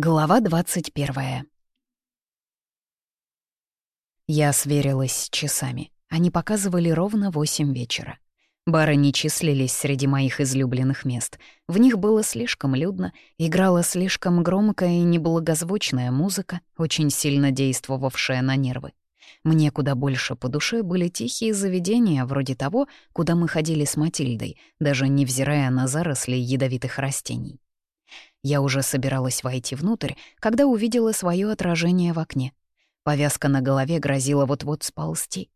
Глава 21. Я сверилась с часами. Они показывали ровно восемь вечера. Бары не числились среди моих излюбленных мест. В них было слишком людно, играла слишком громкая и неблагозвучная музыка, очень сильно действовавшая на нервы. Мне куда больше по душе были тихие заведения, вроде того, куда мы ходили с Матильдой, даже невзирая на заросли ядовитых растений. Я уже собиралась войти внутрь, когда увидела свое отражение в окне. Повязка на голове грозила вот-вот сползти.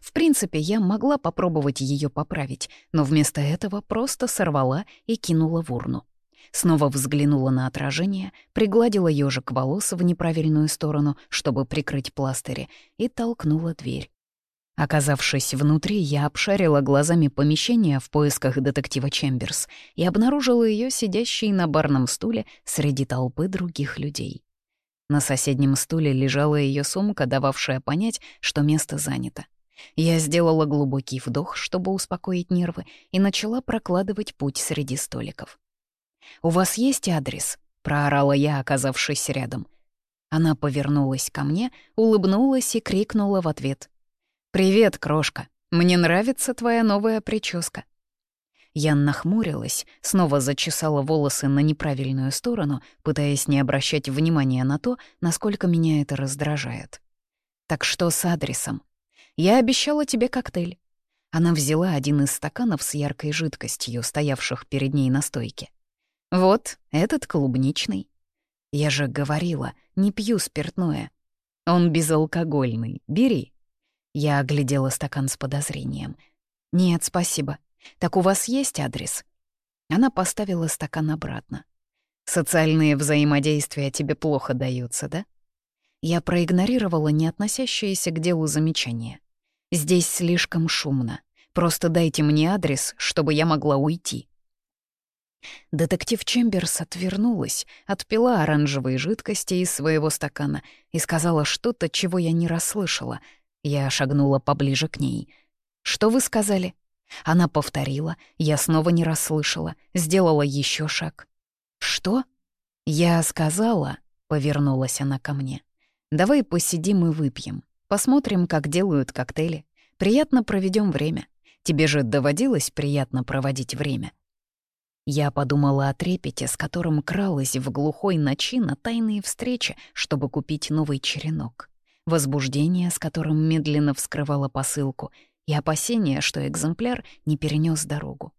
В принципе, я могла попробовать ее поправить, но вместо этого просто сорвала и кинула в урну. Снова взглянула на отражение, пригладила ежик волос в неправильную сторону, чтобы прикрыть пластыри, и толкнула дверь. Оказавшись внутри, я обшарила глазами помещение в поисках детектива Чемберс и обнаружила ее сидящей на барном стуле среди толпы других людей. На соседнем стуле лежала ее сумка, дававшая понять, что место занято. Я сделала глубокий вдох, чтобы успокоить нервы, и начала прокладывать путь среди столиков. «У вас есть адрес?» — проорала я, оказавшись рядом. Она повернулась ко мне, улыбнулась и крикнула в ответ. «Привет, крошка. Мне нравится твоя новая прическа». Я нахмурилась, снова зачесала волосы на неправильную сторону, пытаясь не обращать внимания на то, насколько меня это раздражает. «Так что с адресом? Я обещала тебе коктейль». Она взяла один из стаканов с яркой жидкостью, стоявших перед ней на стойке. «Вот, этот клубничный. Я же говорила, не пью спиртное. Он безалкогольный, бери». Я оглядела стакан с подозрением. «Нет, спасибо. Так у вас есть адрес?» Она поставила стакан обратно. «Социальные взаимодействия тебе плохо даются, да?» Я проигнорировала не относящееся к делу замечание. «Здесь слишком шумно. Просто дайте мне адрес, чтобы я могла уйти». Детектив Чемберс отвернулась, отпила оранжевые жидкости из своего стакана и сказала что-то, чего я не расслышала — я шагнула поближе к ней. «Что вы сказали?» Она повторила, я снова не расслышала, сделала еще шаг. «Что?» «Я сказала», — повернулась она ко мне. «Давай посидим и выпьем. Посмотрим, как делают коктейли. Приятно проведем время. Тебе же доводилось приятно проводить время?» Я подумала о трепете, с которым кралась в глухой ночи на тайные встречи, чтобы купить новый черенок возбуждение, с которым медленно вскрывала посылку, и опасение, что экземпляр не перенес дорогу.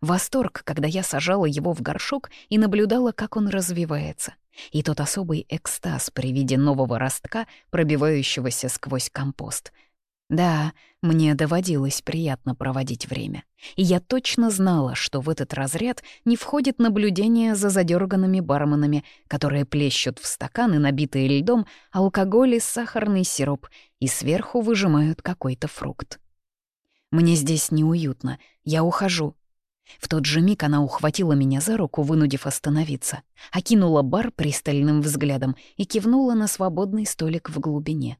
Восторг, когда я сажала его в горшок и наблюдала, как он развивается, и тот особый экстаз при виде нового ростка, пробивающегося сквозь компост — да, мне доводилось приятно проводить время. И я точно знала, что в этот разряд не входит наблюдение за задерганными барменами, которые плещут в стаканы, набитые льдом, алкоголь и сахарный сироп, и сверху выжимают какой-то фрукт. Мне здесь неуютно, я ухожу. В тот же миг она ухватила меня за руку, вынудив остановиться, окинула бар пристальным взглядом и кивнула на свободный столик в глубине.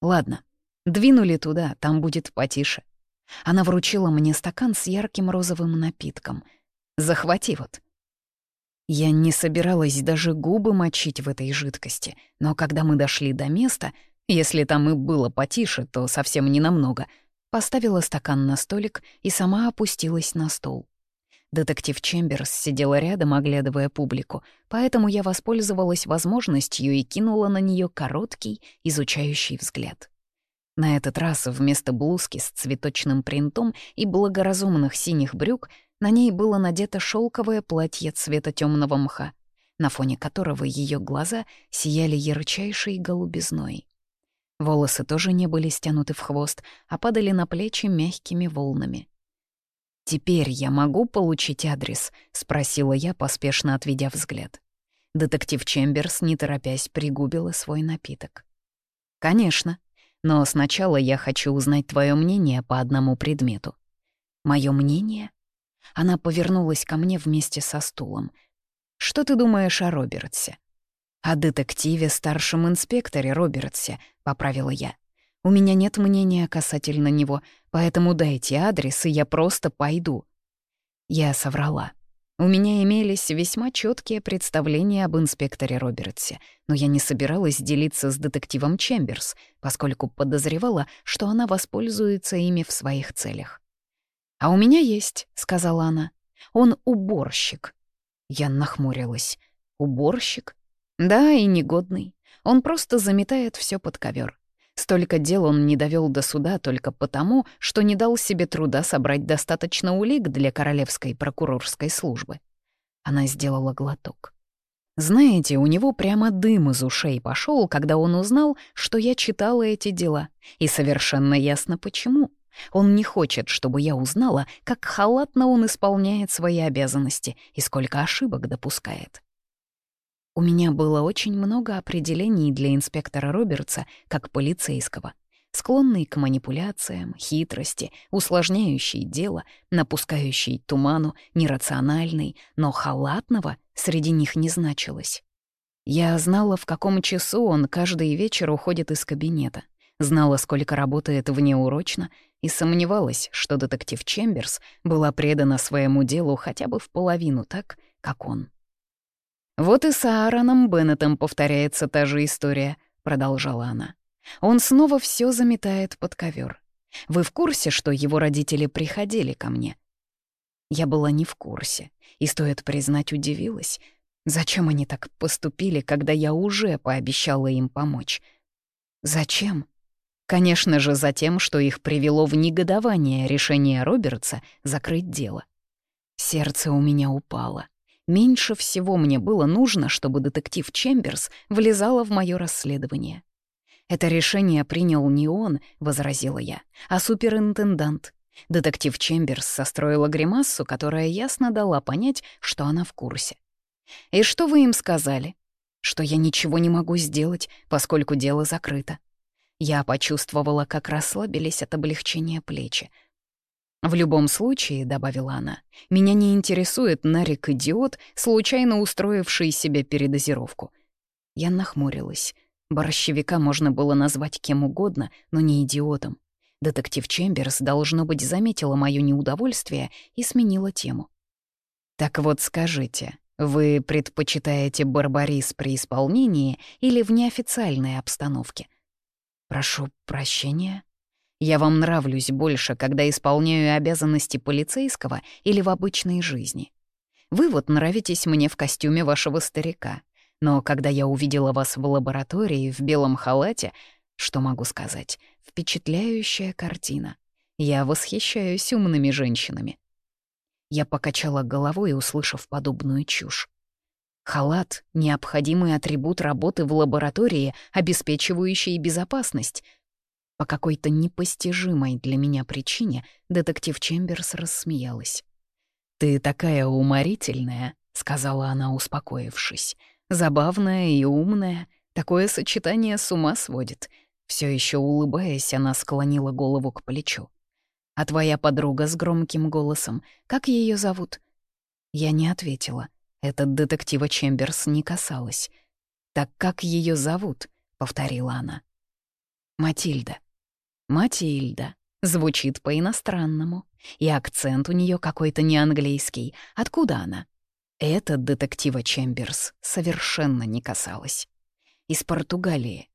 «Ладно, Двинули туда, там будет потише. Она вручила мне стакан с ярким розовым напитком. «Захвати вот». Я не собиралась даже губы мочить в этой жидкости, но когда мы дошли до места, если там и было потише, то совсем ненамного, поставила стакан на столик и сама опустилась на стол. Детектив Чемберс сидела рядом, оглядывая публику, поэтому я воспользовалась возможностью и кинула на нее короткий, изучающий взгляд. На этот раз вместо блузки с цветочным принтом и благоразумных синих брюк на ней было надето шелковое платье цвета темного мха, на фоне которого ее глаза сияли ярчайшей голубизной. Волосы тоже не были стянуты в хвост, а падали на плечи мягкими волнами. «Теперь я могу получить адрес?» — спросила я, поспешно отведя взгляд. Детектив Чемберс, не торопясь, пригубила свой напиток. «Конечно», но сначала я хочу узнать твое мнение по одному предмету. Мое мнение? Она повернулась ко мне вместе со стулом. Что ты думаешь о Робертсе? О детективе, старшем инспекторе Робертсе, поправила я. У меня нет мнения касательно него, поэтому дайте адрес, и я просто пойду. Я соврала. У меня имелись весьма четкие представления об инспекторе Робертсе, но я не собиралась делиться с детективом Чемберс, поскольку подозревала, что она воспользуется ими в своих целях. «А у меня есть», — сказала она. «Он уборщик». Я нахмурилась. «Уборщик?» «Да, и негодный. Он просто заметает все под ковер. Столько дел он не довел до суда только потому, что не дал себе труда собрать достаточно улик для королевской прокурорской службы. Она сделала глоток. Знаете, у него прямо дым из ушей пошел, когда он узнал, что я читала эти дела. И совершенно ясно почему. Он не хочет, чтобы я узнала, как халатно он исполняет свои обязанности и сколько ошибок допускает. У меня было очень много определений для инспектора Робертса как полицейского, склонный к манипуляциям, хитрости, усложняющий дело, напускающий туману, нерациональный, но халатного среди них не значилось. Я знала, в каком часу он каждый вечер уходит из кабинета, знала, сколько работает внеурочно, и сомневалась, что детектив Чемберс была предана своему делу хотя бы в половину так, как он. «Вот и с Аароном Беннетом повторяется та же история», — продолжала она. «Он снова все заметает под ковер. Вы в курсе, что его родители приходили ко мне?» Я была не в курсе, и, стоит признать, удивилась. Зачем они так поступили, когда я уже пообещала им помочь? Зачем? Конечно же, за тем, что их привело в негодование решение Робертса закрыть дело. Сердце у меня упало. Меньше всего мне было нужно, чтобы детектив Чемберс влезала в мое расследование. «Это решение принял не он», — возразила я, — «а суперинтендант». Детектив Чемберс состроила гримассу, которая ясно дала понять, что она в курсе. «И что вы им сказали?» «Что я ничего не могу сделать, поскольку дело закрыто. Я почувствовала, как расслабились от облегчения плечи. «В любом случае», — добавила она, — «меня не интересует Нарик-идиот, случайно устроивший себе передозировку». Я нахмурилась. Борщевика можно было назвать кем угодно, но не идиотом. Детектив Чемберс, должно быть, заметила моё неудовольствие и сменила тему. «Так вот скажите, вы предпочитаете барбарис при исполнении или в неофициальной обстановке?» «Прошу прощения. Я вам нравлюсь больше, когда исполняю обязанности полицейского или в обычной жизни. Вы вот нравитесь мне в костюме вашего старика. Но когда я увидела вас в лаборатории в белом халате, что могу сказать, впечатляющая картина. Я восхищаюсь умными женщинами». Я покачала головой, услышав подобную чушь. Халат — необходимый атрибут работы в лаборатории, обеспечивающий безопасность. По какой-то непостижимой для меня причине детектив Чемберс рассмеялась. «Ты такая уморительная», — сказала она, успокоившись. «Забавная и умная. Такое сочетание с ума сводит». Все еще улыбаясь, она склонила голову к плечу. «А твоя подруга с громким голосом, как ее зовут?» Я не ответила. Этот детектива Чемберс не касалось. «Так как ее зовут?» — повторила она. «Матильда». «Матильда». Звучит по-иностранному. И акцент у нее какой-то не английский. Откуда она? Этот детектива Чемберс совершенно не касалось. Из Португалии.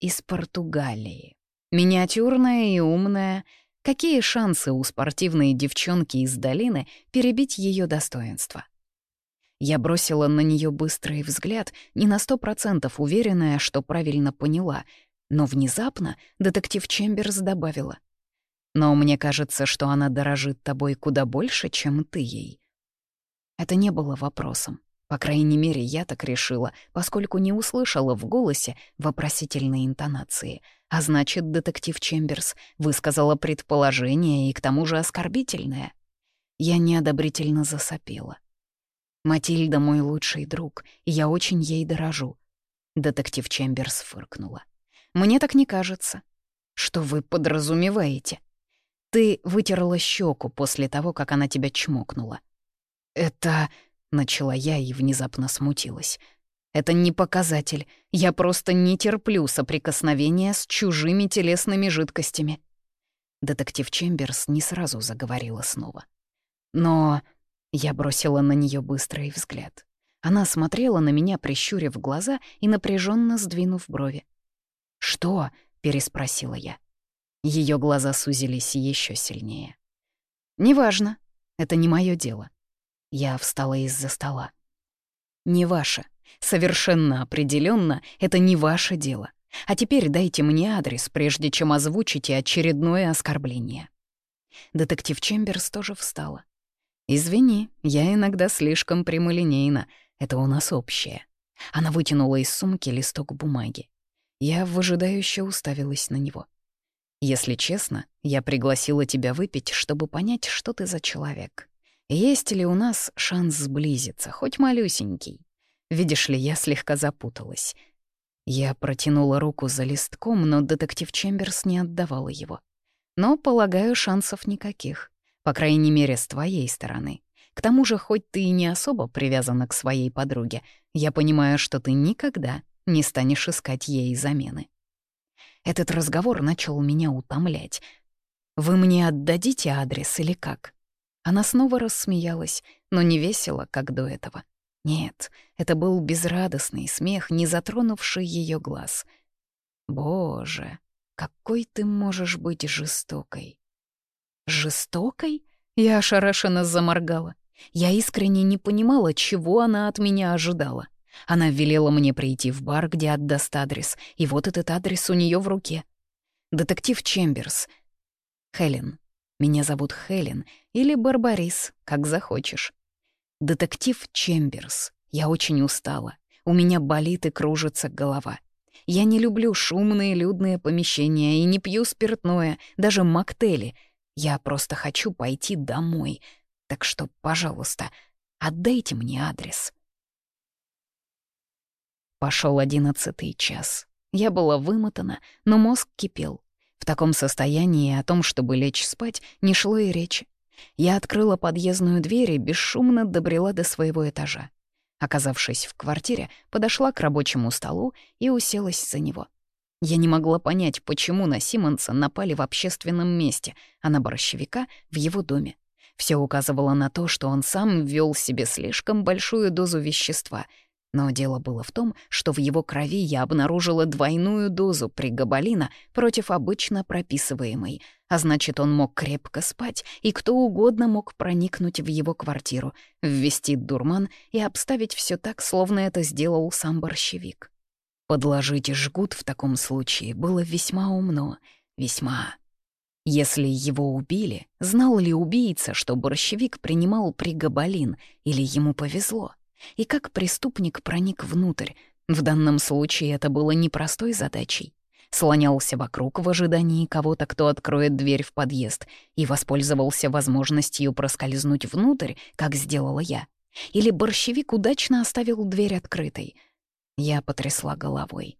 Из Португалии. Миниатюрная и умная. Какие шансы у спортивной девчонки из долины перебить ее достоинство? Я бросила на нее быстрый взгляд, не на сто процентов уверенная, что правильно поняла, но внезапно детектив Чемберс добавила. «Но мне кажется, что она дорожит тобой куда больше, чем ты ей». Это не было вопросом. По крайней мере, я так решила, поскольку не услышала в голосе вопросительной интонации. А значит, детектив Чемберс высказала предположение и к тому же оскорбительное. Я неодобрительно засопела. Матильда мой лучший друг, и я очень ей дорожу. Детектив Чемберс фыркнула. Мне так не кажется. Что вы подразумеваете? Ты вытерла щеку после того, как она тебя чмокнула. Это... Начала я и внезапно смутилась. Это не показатель. Я просто не терплю соприкосновения с чужими телесными жидкостями. Детектив Чемберс не сразу заговорила снова. Но Я бросила на нее быстрый взгляд. Она смотрела на меня, прищурив глаза и напряженно сдвинув брови. «Что?» — переспросила я. Ее глаза сузились еще сильнее. «Неважно. Это не мое дело». Я встала из-за стола. «Не ваше. Совершенно определенно, это не ваше дело. А теперь дайте мне адрес, прежде чем озвучите очередное оскорбление». Детектив Чемберс тоже встала. «Извини, я иногда слишком прямолинейна. Это у нас общее». Она вытянула из сумки листок бумаги. Я выжидающе уставилась на него. «Если честно, я пригласила тебя выпить, чтобы понять, что ты за человек. Есть ли у нас шанс сблизиться, хоть малюсенький? Видишь ли, я слегка запуталась. Я протянула руку за листком, но детектив Чемберс не отдавала его. Но, полагаю, шансов никаких. По крайней мере, с твоей стороны. К тому же, хоть ты и не особо привязана к своей подруге, я понимаю, что ты никогда не станешь искать ей замены. Этот разговор начал меня утомлять. «Вы мне отдадите адрес или как?» Она снова рассмеялась, но не весело, как до этого. Нет, это был безрадостный смех, не затронувший ее глаз. «Боже, какой ты можешь быть жестокой!» «Жестокой?» Я ошарашенно заморгала. Я искренне не понимала, чего она от меня ожидала. Она велела мне прийти в бар, где отдаст адрес, и вот этот адрес у нее в руке. Детектив Чемберс. Хелен. Меня зовут Хелен или Барбарис, как захочешь. Детектив Чемберс. Я очень устала. У меня болит и кружится голова. Я не люблю шумные людные помещения и не пью спиртное, даже моктейли. Я просто хочу пойти домой. Так что, пожалуйста, отдайте мне адрес. Пошел одиннадцатый час. Я была вымотана, но мозг кипел. В таком состоянии о том, чтобы лечь спать, не шло и речи. Я открыла подъездную дверь и бесшумно добрела до своего этажа. Оказавшись в квартире, подошла к рабочему столу и уселась за него. Я не могла понять, почему на Симонса напали в общественном месте, а на борщевика — в его доме. Все указывало на то, что он сам ввел себе слишком большую дозу вещества — но дело было в том, что в его крови я обнаружила двойную дозу пригабалина против обычно прописываемой, а значит, он мог крепко спать, и кто угодно мог проникнуть в его квартиру, ввести дурман и обставить все так, словно это сделал сам борщевик. Подложить жгут в таком случае было весьма умно, весьма. Если его убили, знал ли убийца, что борщевик принимал пригабалин, или ему повезло? И как преступник проник внутрь? В данном случае это было непростой задачей. Слонялся вокруг в ожидании кого-то, кто откроет дверь в подъезд, и воспользовался возможностью проскользнуть внутрь, как сделала я. Или борщевик удачно оставил дверь открытой. Я потрясла головой.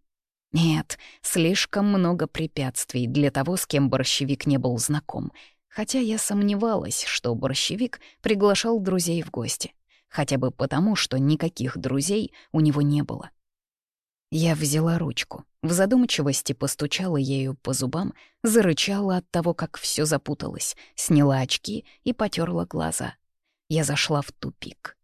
Нет, слишком много препятствий для того, с кем борщевик не был знаком, хотя я сомневалась, что борщевик приглашал друзей в гости хотя бы потому, что никаких друзей у него не было. Я взяла ручку, в задумчивости постучала ею по зубам, зарычала от того, как все запуталось, сняла очки и потерла глаза. Я зашла в тупик.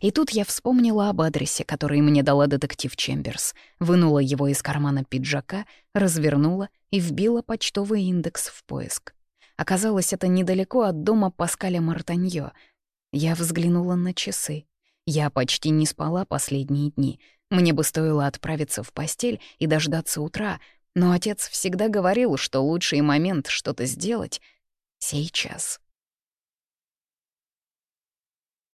И тут я вспомнила об адресе, который мне дала детектив Чемберс, вынула его из кармана пиджака, развернула и вбила почтовый индекс в поиск. Оказалось, это недалеко от дома Паскаля Мартаньо — я взглянула на часы. Я почти не спала последние дни. Мне бы стоило отправиться в постель и дождаться утра, но отец всегда говорил, что лучший момент что-то сделать — сейчас.